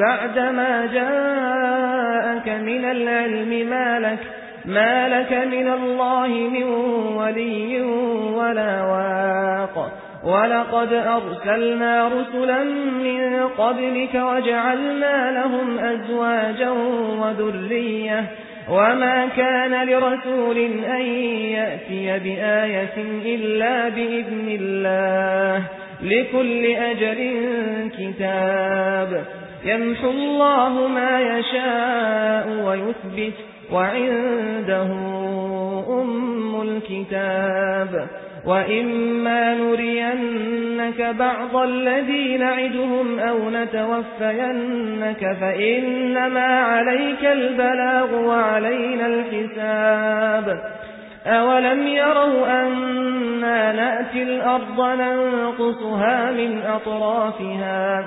بعدما جاءك من العلم ما لك, ما لك من الله من ولي ولا واق. ولقد أرسلنا رسلا من قبلك وجعلنا لهم أزواجا وذرية. وما كان لرسول أن يأتي بآية إلا بإذن الله. لكل أجل كتاب. يمحو الله ما يشاء ويثبت وعنده أم الكتاب وإما نرينك بعض الذي نعدهم أو نتوفينك فإنما عليك البلاغ وعلينا الحساب أولم يروا أنا نأتي الأرض ننقصها من أطرافها